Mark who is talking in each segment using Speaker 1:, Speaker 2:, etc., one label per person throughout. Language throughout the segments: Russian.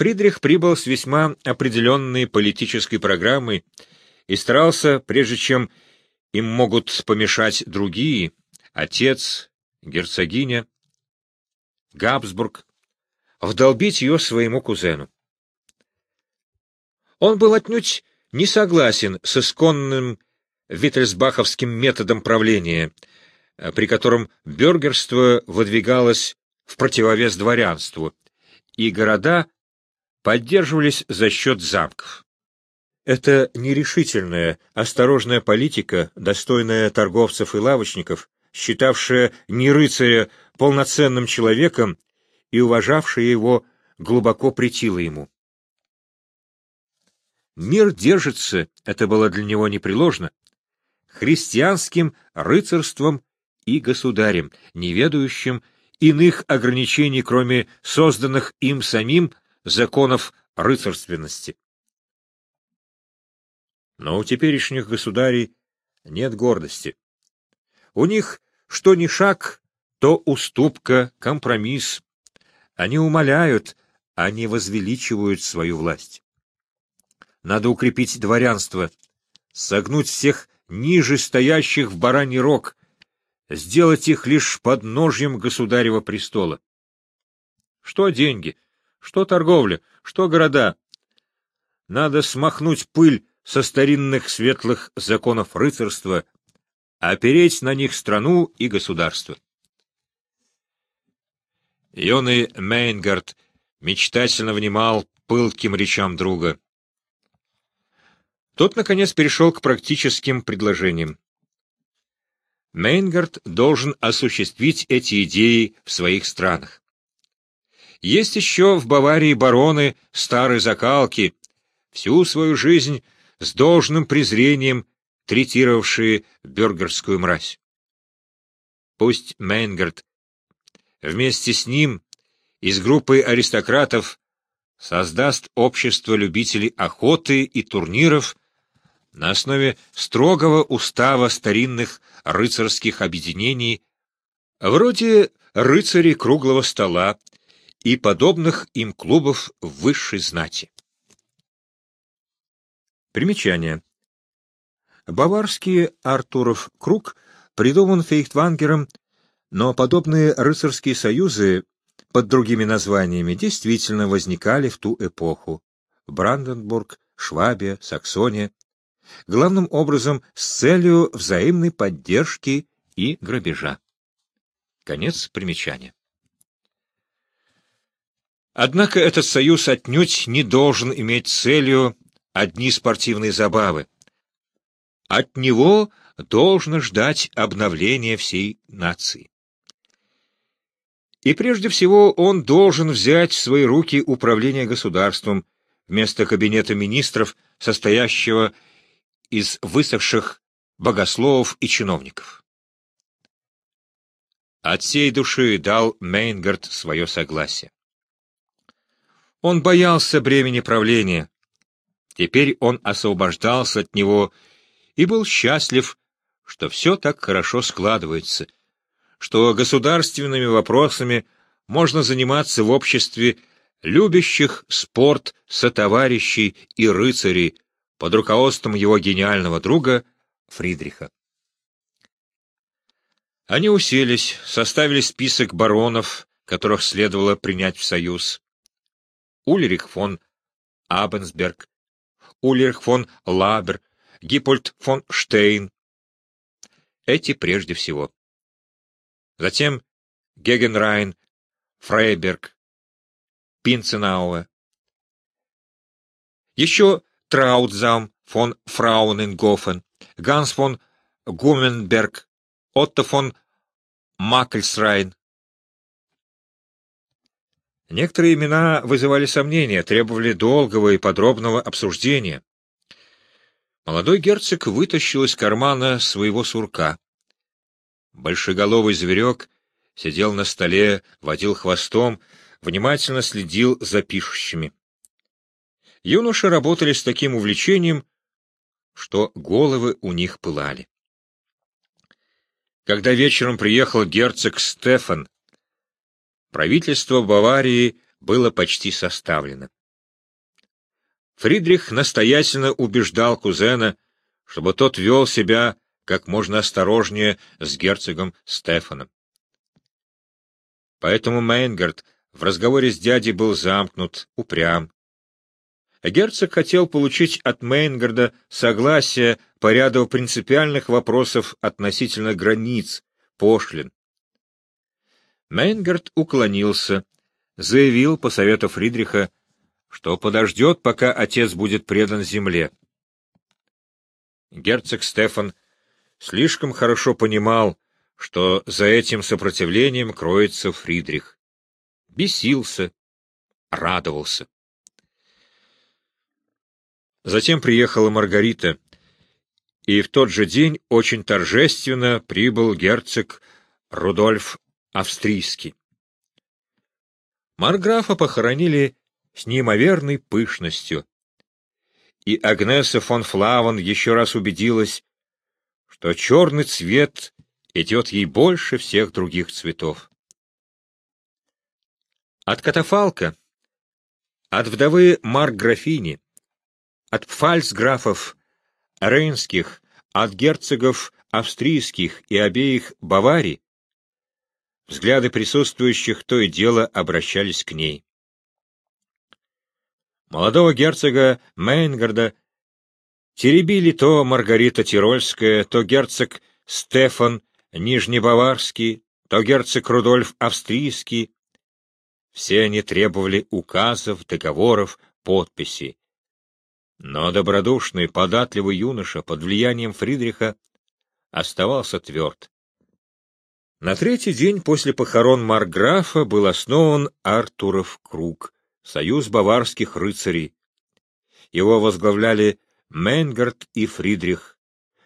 Speaker 1: Фридрих прибыл с весьма определенной политической программой и старался, прежде чем им могут помешать другие, отец, герцогиня, Габсбург, вдолбить ее своему кузену. Он был отнюдь не согласен с исконным виттельсбаховским методом правления, при котором бюргерство выдвигалось в противовес дворянству, и города поддерживались за счет замков. Эта нерешительная, осторожная политика, достойная торговцев и лавочников, считавшая не рыцаря полноценным человеком и уважавшая его, глубоко претила ему. Мир держится, это было для него непреложно, христианским рыцарством и государем, не ведающим иных ограничений, кроме созданных им самим законов рыцарственности. Но у теперешних государей нет гордости. У них что ни шаг, то уступка, компромисс. Они умоляют, а не возвеличивают свою власть. Надо укрепить дворянство, согнуть всех ниже стоящих в бараний рог, сделать их лишь подножьем государева престола. Что деньги, что торговля, что города? Надо смахнуть пыль со старинных светлых законов рыцарства, опереть на них страну и государство. Юный Мейнгард мечтательно внимал пылким речам друга. Тот, наконец, перешел к практическим предложениям. Мейнгард должен осуществить эти идеи в своих странах. Есть еще в Баварии бароны старой закалки, всю свою жизнь с должным презрением третировавшие бюргерскую мразь. Пусть Мейнгард вместе с ним и с группой аристократов создаст общество любителей охоты и турниров на основе строгого устава старинных рыцарских объединений, вроде рыцарей круглого стола и подобных им клубов высшей знати. Примечание. Баварский Артуров круг придуман Фейхтвангером, но подобные рыцарские союзы под другими названиями действительно возникали в ту эпоху. Бранденбург, Швабия, Саксония. Главным образом с целью взаимной поддержки и грабежа. Конец примечания. Однако этот союз отнюдь не должен иметь целью одни спортивные забавы. От него должно ждать обновления всей нации. И прежде всего он должен взять в свои руки управление государством вместо кабинета министров, состоящего из высохших богословов и чиновников. От всей души дал Мейнгард свое согласие. Он боялся бремени правления, Теперь он освобождался от него и был счастлив, что все так хорошо складывается, что государственными вопросами можно заниматься в обществе любящих спорт сотоварищей и рыцарей под руководством его гениального друга Фридриха. Они уселись, составили список баронов, которых следовало принять в союз. Ульрих фон Абенсберг, Ульрих фон Лабер, Гиппольд фон Штейн. Эти прежде всего. Затем Гегенрайн, Фрейберг, Пинценауэ. Еще Траутзам фон Фрауненгофен, Ганс фон Гуменберг, Отто фон Макельсрайн, Некоторые имена вызывали сомнения, требовали долгого и подробного обсуждения. Молодой герцог вытащил из кармана своего сурка. Большеголовый зверек сидел на столе, водил хвостом, внимательно следил за пишущими. Юноши работали с таким увлечением, что головы у них пылали. Когда вечером приехал герцог Стефан, Правительство Баварии было почти составлено. Фридрих настоятельно убеждал кузена, чтобы тот вел себя как можно осторожнее с герцогом Стефаном. Поэтому Мейнгард в разговоре с дядей был замкнут, упрям. Герцог хотел получить от Мейнгарда согласие по ряду принципиальных вопросов относительно границ, пошлин. Мейнгард уклонился, заявил по совету Фридриха, что подождет, пока отец будет предан земле. Герцог Стефан слишком хорошо понимал, что за этим сопротивлением кроется Фридрих. Бесился, радовался. Затем приехала Маргарита, и в тот же день очень торжественно прибыл герцог Рудольф Австрийский. Марграфа похоронили с неимоверной пышностью, и Агнеса фон Флаван еще раз убедилась, что черный цвет идет ей больше всех других цветов. От катафалка, от вдовы Марк-графини, от пфальцграфов Рейнских, от герцогов австрийских и обеих Баварий, взгляды присутствующих то и дело обращались к ней. Молодого герцога Мейнгарда теребили то Маргарита Тирольская, то герцог Стефан Нижнебаварский, то герцог Рудольф Австрийский. Все они требовали указов, договоров, подписей. Но добродушный, податливый юноша под влиянием Фридриха оставался тверд. На третий день после похорон Марграфа был основан Артуров круг, союз баварских рыцарей. Его возглавляли Мейнгард и Фридрих,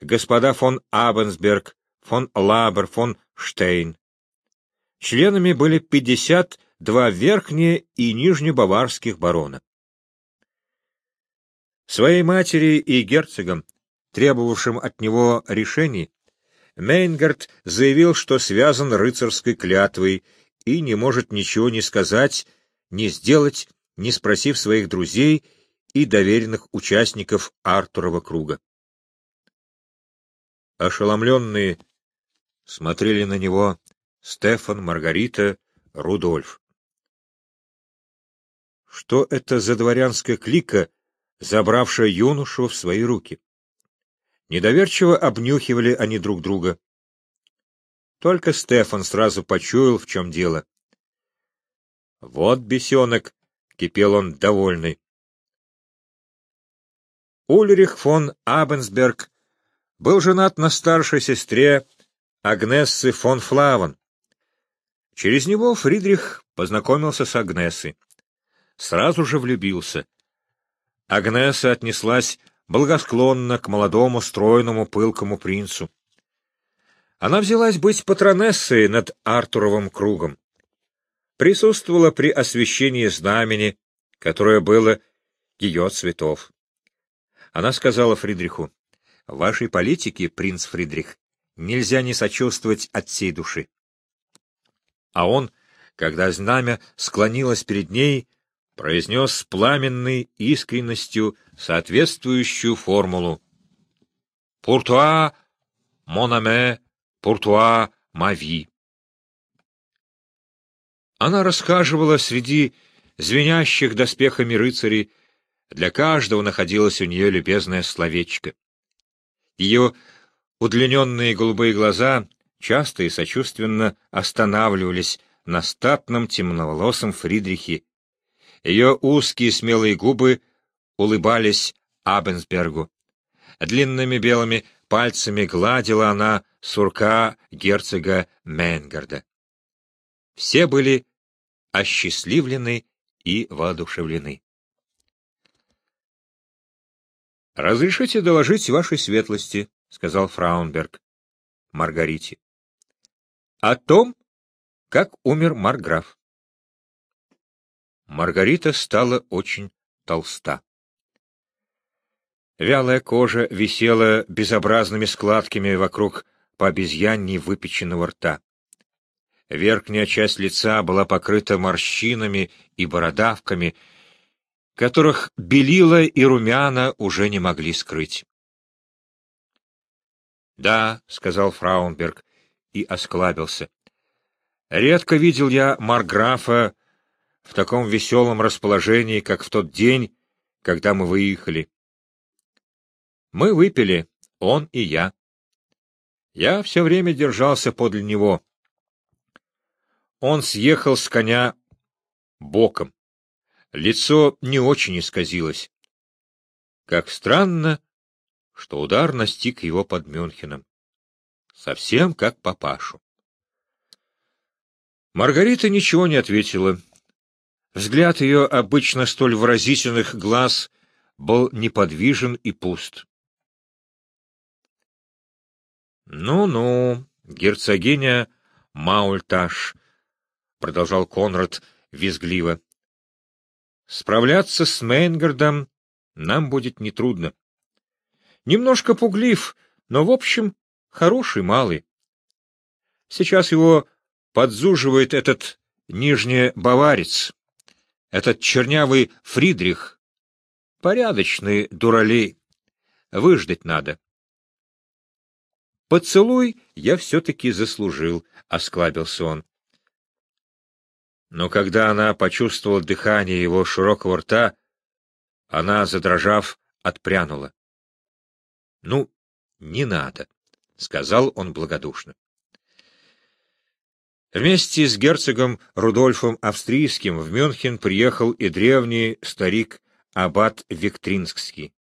Speaker 1: господа фон Абенсберг, фон Лабер, фон Штейн. Членами были 52 верхние и нижнебаварских барона. Своей матери и герцогам, требовавшим от него решений, Мейнгард заявил, что связан рыцарской клятвой и не может ничего не сказать, не сделать, не спросив своих друзей и доверенных участников Артурова круга. Ошеломленные смотрели на него Стефан, Маргарита, Рудольф. Что это за дворянская клика, забравшая юношу в свои руки? Недоверчиво обнюхивали они друг друга. Только Стефан сразу почуял, в чем дело. «Вот бесенок!» — кипел он довольный. Ульрих фон Абенсберг был женат на старшей сестре Агнессы фон Флаван. Через него Фридрих познакомился с Агнессой. Сразу же влюбился. Агнеса отнеслась благосклонно к молодому, стройному, пылкому принцу. Она взялась быть патронессой над Артуровым кругом. Присутствовала при освящении знамени, которое было ее цветов. Она сказала Фридриху, «В вашей политике, принц Фридрих, нельзя не сочувствовать от всей души. А он, когда знамя склонилось перед ней, произнес с пламенной искренностью соответствующую формулу. «Пуртуа, монаме, пуртуа, мави». Она расхаживала среди звенящих доспехами рыцарей, для каждого находилось у нее любезное словечко. Ее Удлиненные голубые глаза часто и сочувственно останавливались на статном темноволосом Фридрихе. Ее узкие смелые губы улыбались Абенсбергу. Длинными белыми пальцами гладила она сурка герцога Менгарда. Все были осчастливлены и воодушевлены. «Разрешите доложить вашей светлости», — сказал Фраунберг Маргарите. — О том, как умер Марграф. Маргарита стала очень толста. Вялая кожа висела безобразными складками вокруг по обезьянне выпеченного рта. Верхняя часть лица была покрыта морщинами и бородавками, которых белила и румяна уже не могли скрыть. «Да», — сказал Фраунберг и осклабился. «Редко видел я Марграфа в таком веселом расположении, как в тот день, когда мы выехали. Мы выпили, он и я. Я все время держался подле него. Он съехал с коня боком. Лицо не очень исказилось. Как странно, что удар настиг его под Мюнхеном. Совсем как папашу. Маргарита ничего не ответила. Взгляд ее обычно столь выразительных глаз был неподвижен и пуст. «Ну-ну, герцогиня Маульташ», — продолжал Конрад визгливо. «Справляться с Мейнгардом нам будет нетрудно. Немножко пуглив, но, в общем, хороший малый. Сейчас его подзуживает этот нижний баварец, этот чернявый Фридрих. Порядочный дуралей. Выждать надо. Поцелуй я все-таки заслужил, — осклабился он. Но когда она почувствовала дыхание его широкого рта, она, задрожав, отпрянула. — Ну, не надо, — сказал он благодушно. Вместе с герцогом Рудольфом Австрийским в Мюнхен приехал и древний старик Аббат Виктринский.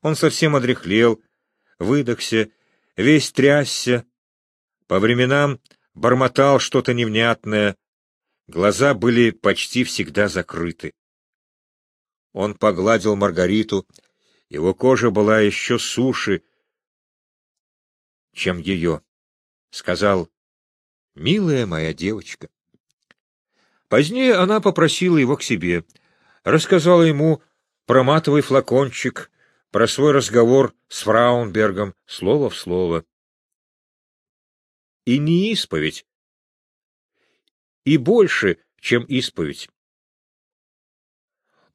Speaker 1: Он совсем одряхлел, выдохся весь трясся, по временам бормотал что-то невнятное, глаза были почти всегда закрыты. Он погладил Маргариту, его кожа была еще суше, чем ее. Сказал, «Милая моя девочка». Позднее она попросила его к себе, рассказала ему про флакончик, про свой разговор с Фраунбергом слово в слово. И не исповедь, и больше, чем исповедь.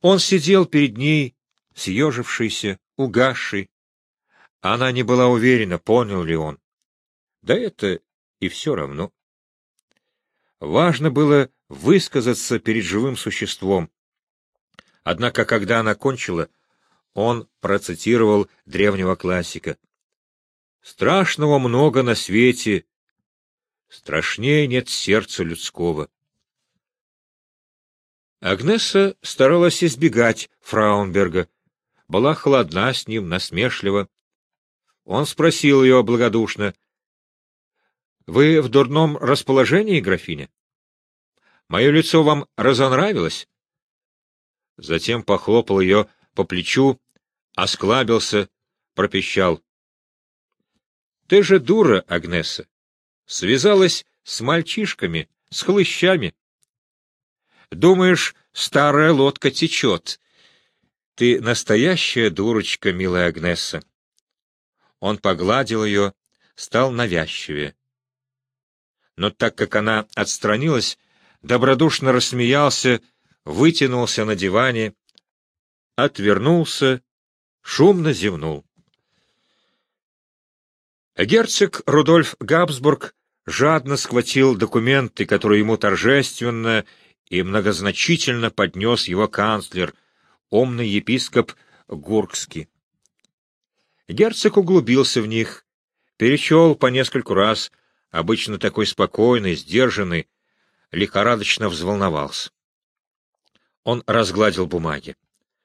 Speaker 1: Он сидел перед ней, съежившийся, угасший. Она не была уверена, понял ли он. Да это и все равно. Важно было высказаться перед живым существом. Однако, когда она кончила, он процитировал древнего классика. «Страшного много на свете, страшнее нет сердца людского». Агнеса старалась избегать Фраунберга, была холодна с ним, насмешлива. Он спросил ее благодушно, «Вы в дурном расположении, графиня? Мое лицо вам разонравилось?» Затем похлопал ее по плечу, осклабился, пропищал. — Ты же дура, Агнеса. Связалась с мальчишками, с хлыщами. Думаешь, старая лодка течет. Ты настоящая дурочка, милая Агнеса. Он погладил ее, стал навязчивее. Но так как она отстранилась, добродушно рассмеялся, вытянулся на диване, отвернулся, шумно зевнул. Герцог Рудольф Габсбург жадно схватил документы, которые ему торжественно и многозначительно поднес его канцлер, умный епископ Гуркский. Герцог углубился в них, перечел по нескольку раз, обычно такой спокойный, сдержанный, лихорадочно взволновался. Он разгладил бумаги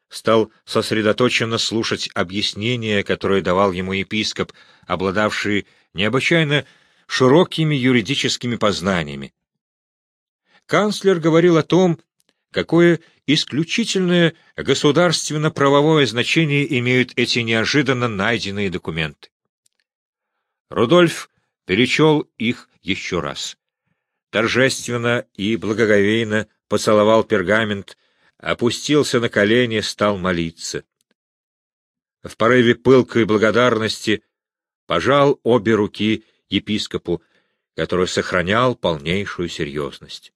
Speaker 1: стал сосредоточенно слушать объяснения, которые давал ему епископ, обладавший необычайно широкими юридическими познаниями. Канцлер говорил о том, какое исключительное государственно-правовое значение имеют эти неожиданно найденные документы. Рудольф перечел их еще раз. Торжественно и благоговейно поцеловал пергамент, опустился на колени, стал молиться. В порыве пылкой благодарности пожал обе руки епископу, который сохранял полнейшую серьезность.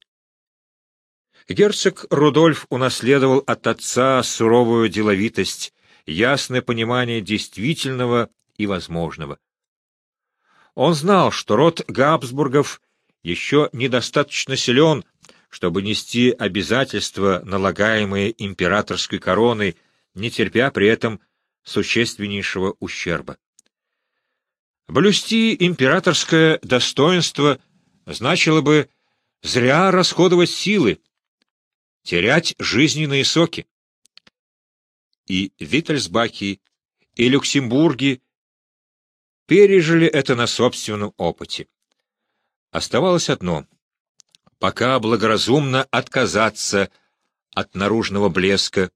Speaker 1: Герцог Рудольф унаследовал от отца суровую деловитость, ясное понимание действительного и возможного. Он знал, что род Габсбургов еще недостаточно силен, чтобы нести обязательства, налагаемые императорской короной, не терпя при этом существеннейшего ущерба. Блюсти императорское достоинство значило бы зря расходовать силы, терять жизненные соки. И Виттельсбаки, и Люксембурги пережили это на собственном опыте. Оставалось одно — пока благоразумно отказаться от наружного блеска,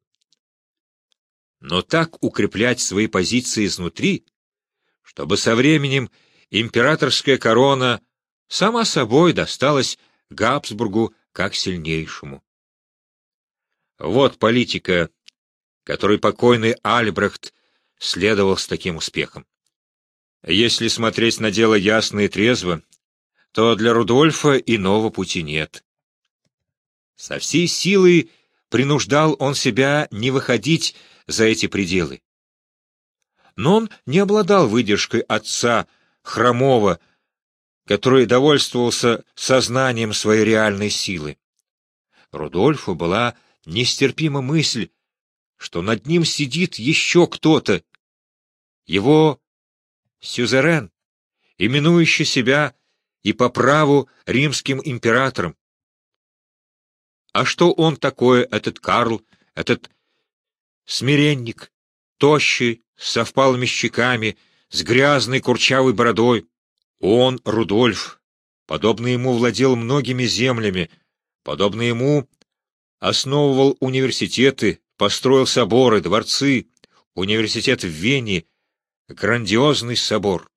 Speaker 1: но так укреплять свои позиции изнутри, чтобы со временем императорская корона сама собой досталась Габсбургу как сильнейшему. Вот политика, которой покойный Альбрехт следовал с таким успехом. Если смотреть на дело ясно и трезво, то для Рудольфа иного пути нет. Со всей силой принуждал он себя не выходить за эти пределы. Но он не обладал выдержкой отца, хромого, который довольствовался сознанием своей реальной силы. Рудольфу была нестерпима мысль, что над ним сидит еще кто-то, его сюзерен, именующий себя и по праву римским императором. А что он такое, этот Карл, этот смиренник, тощий, со впалыми щеками, с грязной курчавой бородой. Он, Рудольф, подобно ему владел многими землями, подобно ему основывал университеты, построил соборы, дворцы, университет в Вене, грандиозный собор.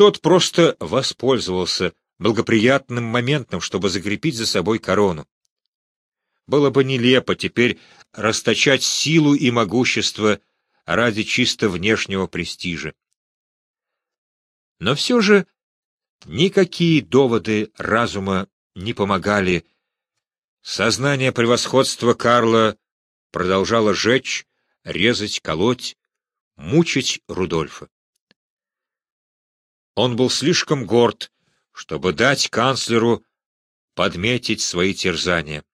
Speaker 1: Тот просто воспользовался благоприятным моментом, чтобы закрепить за собой корону. Было бы нелепо теперь расточать силу и могущество ради чисто внешнего престижа. Но все же никакие доводы разума не помогали. Сознание превосходства Карла продолжало жечь, резать, колоть, мучить Рудольфа. Он был слишком горд, чтобы дать канцлеру подметить свои терзания.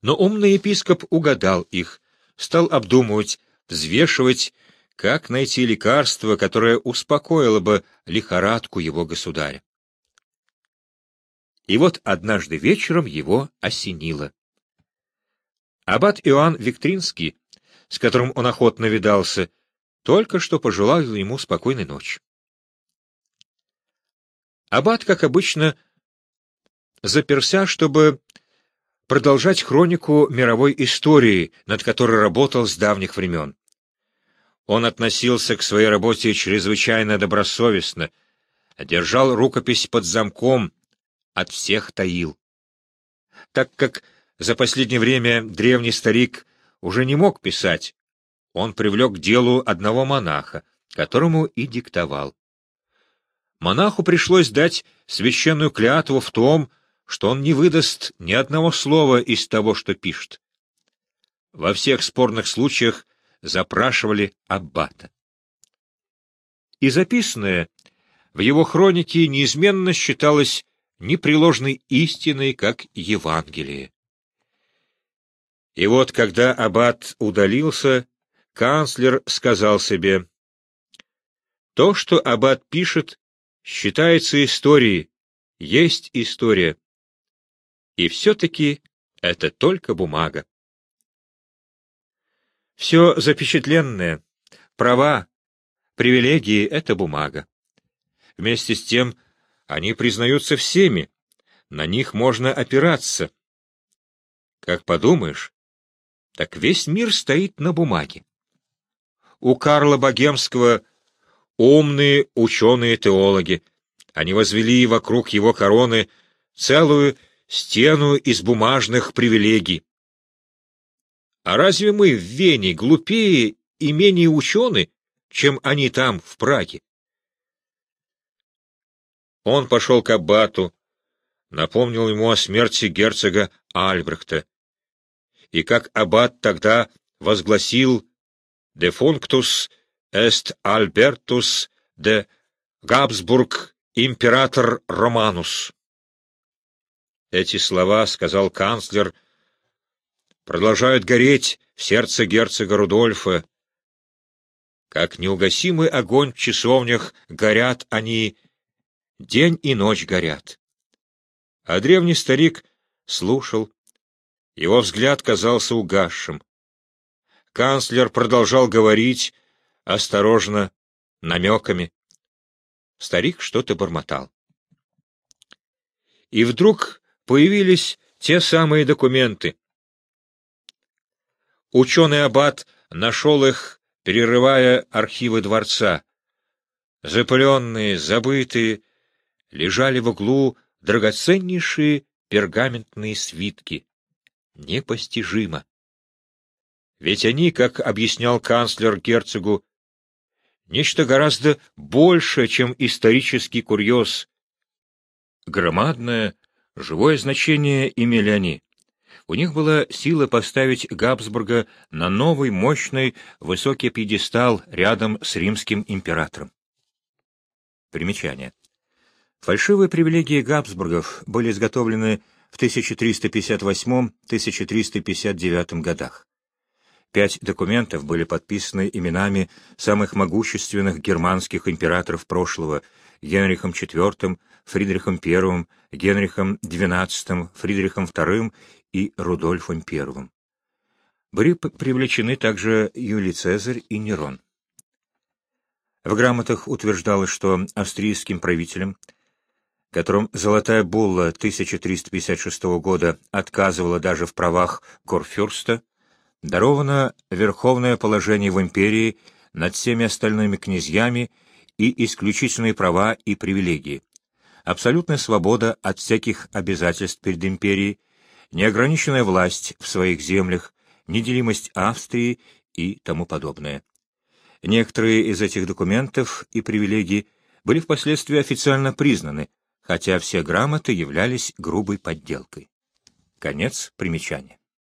Speaker 1: Но умный епископ угадал их, стал обдумывать, взвешивать, как найти лекарство, которое успокоило бы лихорадку его государя. И вот однажды вечером его осенило. Аббат Иоанн Виктринский, с которым он охотно видался, только что пожелал ему спокойной ночи. Аббат, как обычно, заперся, чтобы продолжать хронику мировой истории, над которой работал с давних времен. Он относился к своей работе чрезвычайно добросовестно, держал рукопись под замком, от всех таил. Так как за последнее время древний старик уже не мог писать, он привлек к делу одного монаха, которому и диктовал. Монаху пришлось дать священную клятву в том, что он не выдаст ни одного слова из того, что пишет. Во всех спорных случаях запрашивали аббата. И записанное в его хронике неизменно считалось непреложной истиной, как Евангелие. И вот, когда аббат удалился, канцлер сказал себе, «То, что аббат пишет, считается историей, есть история. И все-таки это только бумага. Все запечатленное, права, привилегии — это бумага. Вместе с тем они признаются всеми, на них можно опираться. Как подумаешь, так весь мир стоит на бумаге. У Карла Богемского умные ученые-теологи. Они возвели вокруг его короны целую стену из бумажных привилегий. А разве мы в Вене глупее и менее учены, чем они там, в Праге? Он пошел к аббату, напомнил ему о смерти герцога Альбрехта, и как аббат тогда возгласил «Дефунктус est Альбертус де Габсбург император Романус». Эти слова, — сказал канцлер, — продолжают гореть в сердце герцога Рудольфа. Как неугасимый огонь в часовнях горят они, день и ночь горят. А древний старик слушал, его взгляд казался угасшим. Канцлер продолжал говорить, осторожно, намеками. Старик что-то бормотал. И вдруг появились те самые документы. Ученый аббат нашел их, перерывая архивы дворца. Запыленные, забытые, лежали в углу драгоценнейшие пергаментные свитки. Непостижимо. Ведь они, как объяснял канцлер герцогу, нечто гораздо большее, чем исторический курьез. Громадное, живое значение имели они. У них была сила поставить Габсбурга на новый, мощный, высокий пьедестал рядом с римским императором. Примечание. Фальшивые привилегии Габсбургов были изготовлены в 1358-1359 годах. Пять документов были подписаны именами самых могущественных германских императоров прошлого Генрихом IV, Фридрихом I, Генрихом XII, Фридрихом II и Рудольфом I. Были привлечены также Юлий Цезарь и Нерон. В грамотах утверждалось, что австрийским правителям которым Золотая Булла 1356 года отказывала даже в правах Корфюрста, даровано верховное положение в империи над всеми остальными князьями и исключительные права и привилегии, абсолютная свобода от всяких обязательств перед империей, неограниченная власть в своих землях, неделимость Австрии и тому подобное. Некоторые из этих документов и привилегий были впоследствии официально признаны, хотя все грамоты являлись грубой подделкой. Конец примечания.